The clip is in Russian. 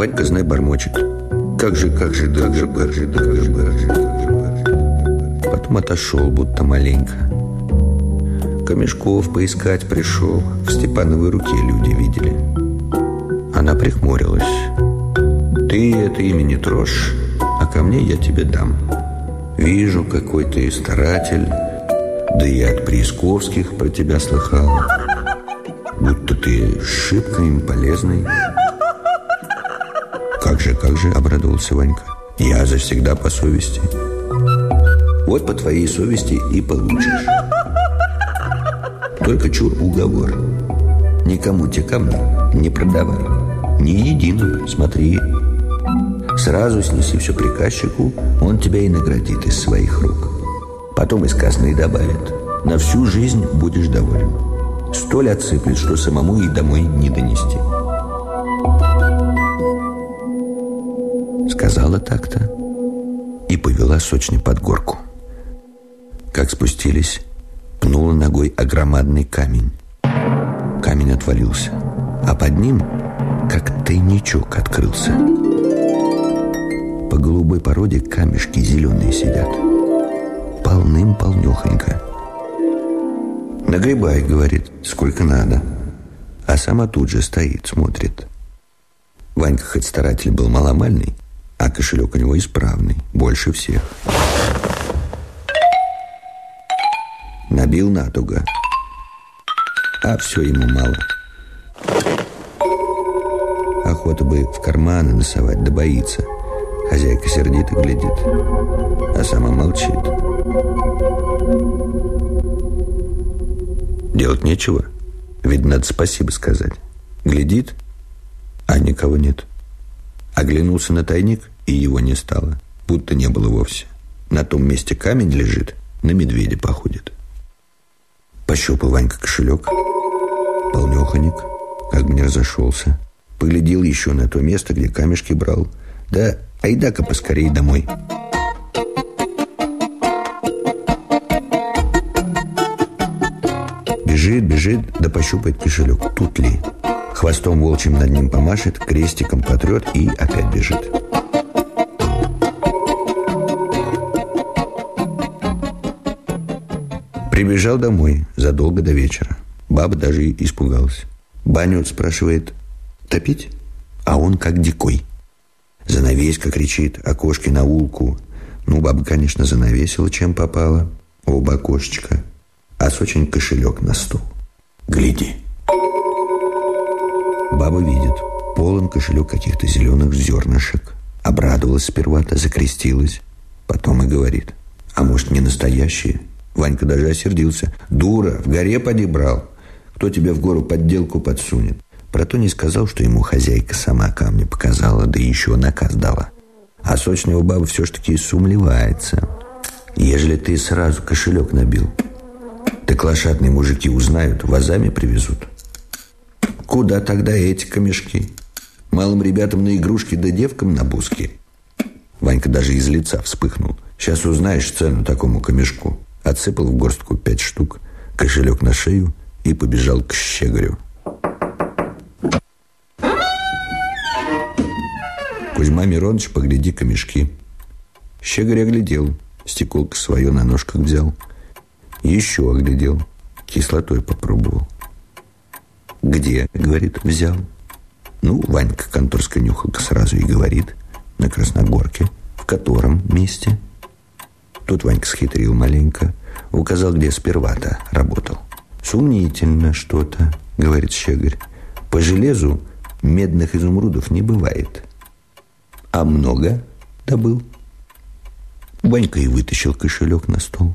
Ванька, знай, бормочет. Как же, как же, как же, как же, как же, как же, как же. Потом отошел, будто маленько. Камешков поискать пришел. В Степановой руке люди видели. Она прихмурилась. Ты это имя не трожь, а ко мне я тебе дам. Вижу, какой ты старатель, да и от Приисковских про тебя слыхал. Будто ты шибко им полезный. Как же, как же, обрадовался Ванька. Я завсегда по совести. Вот по твоей совести и получишь. Только чур уговор. Никому те камни не продавай. Ни единого, смотри. Сразу снеси все приказчику, он тебя и наградит из своих рук. Потом из казны добавит. На всю жизнь будешь доволен. Столь отсыплет, что самому и домой не донести. Сказала так-то и повела сочный под горку. Как спустились, пнула ногой огромадный камень. Камень отвалился, а под ним, как тайничок, открылся. По голубой породе камешки зеленые сидят. Полным-полнехонько. «Нагребай», — говорит, — «сколько надо». А сама тут же стоит, смотрит. Ванька хоть старатель был маломальный, кошелек у него исправный, больше всех. Набил натуго. А все ему мало. Охота бы в карманы носовать, да боится. Хозяйка сердито глядит, а сама молчит. Делать нечего. Ведь надо спасибо сказать. Глядит, а никого нет. Оглянулся на тайник, и его не стало. Будто не было вовсе. На том месте камень лежит, на медведя походит. Пощупал Ванька кошелек. Полнеханик, как бы не разошелся. Поглядел еще на то место, где камешки брал. Да айда-ка поскорей домой. Бежит, бежит, да пощупает кошелек. Тут ли? Хвостом волчьим над ним помашет, крестиком потрет и опять бежит. Прибежал домой задолго до вечера. Баба даже испугалась. Баню спрашивает, топить? А он как дикой. Занавеська кричит, окошки на улку. Ну, баба, конечно, занавесила, чем попала. Оба окошечка. А с очень кошелек на стол. Гляди. Баба видит. Полон кошелек каких-то зеленых зернышек. Обрадовалась сперва-то, закрестилась. Потом и говорит. А может, не настоящие? Ванька даже осердился. «Дура, в горе поди брал. Кто тебе в гору подделку подсунет?» Про то не сказал, что ему хозяйка сама камни показала, да еще наказ дала. А сочного баба все ж таки сумлевается. Ежели ты сразу кошелек набил, так лошадные мужики узнают, вазами привезут. Куда тогда эти камешки? Малым ребятам на игрушки, да девкам на буски. Ванька даже из лица вспыхнул. Сейчас узнаешь цену такому камешку. Отсыпал в горстку пять штук, кошелек на шею и побежал к щегарю. Кузьма Миронович, погляди камешки. Щегарь оглядел, стеколка свое на ножках взял. Еще оглядел, кислотой попробовал. «Где?» — говорит, взял. Ну, Ванька конторская нюхалка сразу и говорит. На Красногорке. В котором месте? Тут Ванька схитрил маленько. Указал, где сперва-то работал. «Сумнительно что-то», — говорит Щеголь. «По железу медных изумрудов не бывает». «А много добыл?» Ванька и вытащил кошелек на стол.